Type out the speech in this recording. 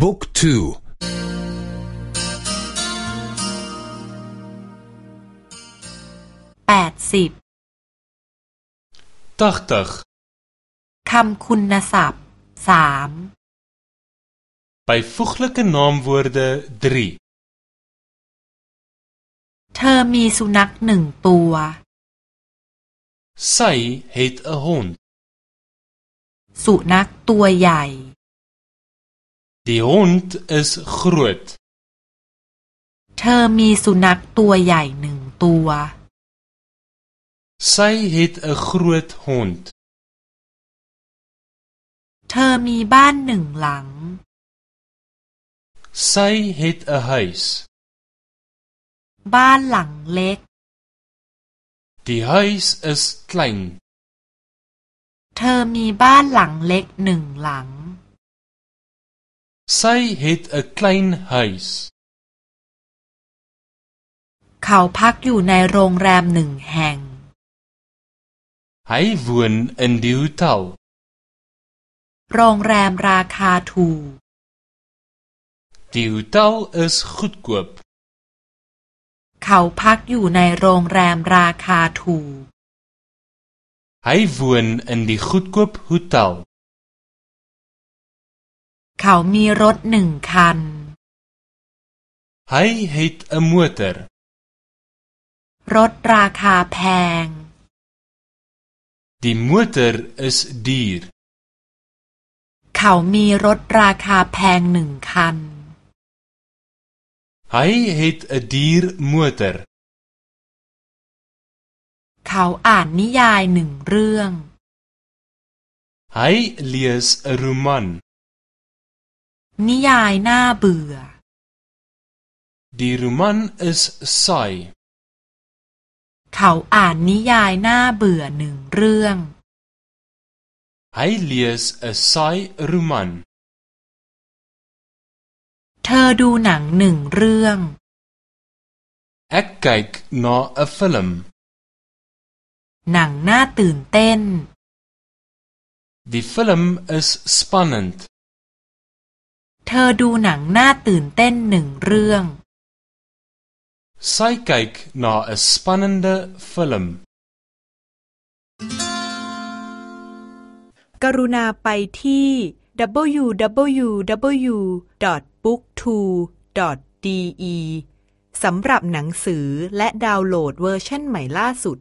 บุ๊กทูแปดสิบตักตักคำคุณศัพท์สาม Byvoeglike naamwoorde 3เธอมีสุนัขหนึ่งตัว Sy het 'n hond สุนัขตัวใหญ่ Die hond is groot เธอมีสุนัขตัวใหญ่หนึ่งตัว Sy het 'n groot hond เธอมีบ้านหนึ่งหลัง Sy het 'n huis บ้านหลังเล็ก Die huis is klein เธอมีบ้านหลังเล็กหนึ่งหลัง Sy het 'n klein huis เขาพักอยู่ในโรงแรมหนึ่งแห่ง Hy woon in die hotel โรงแรมราคาถูก Die hotel is goedkoop เขาพักอยู่ในโรงแรมราคาถูก Hy woon in die goedkoop hotel เขามีรถหนึ่งคัน Hy het 'n motor รถราคาแพง Die motor is duur เขามีรถราคาแพงหนึ่งคัน Hy het 'n duur motor เขาอ่านนิยายหนึ่งเรื่อง Hy lees 'n roman นิยายน่าเบื่อ Die roman is saai เขาอ่านนิยายน่าเบื่อหนึ่งเรื่อง Hy lees 'n saai roman เธอดูหนังหนึ่งเรื่อง Ek kyk na 'n film หนังน่าตื่นเต้น Die film is spannend เธอดูหนังน่าตื่นเต้นหนึ่งเรื่อง Sy kyk na 'n spannende film กรุณาไปที่ www.booktwo.de สำหรับหนังสือและดาวน์โหลดเวอร์ชันใหม่ล่าสุด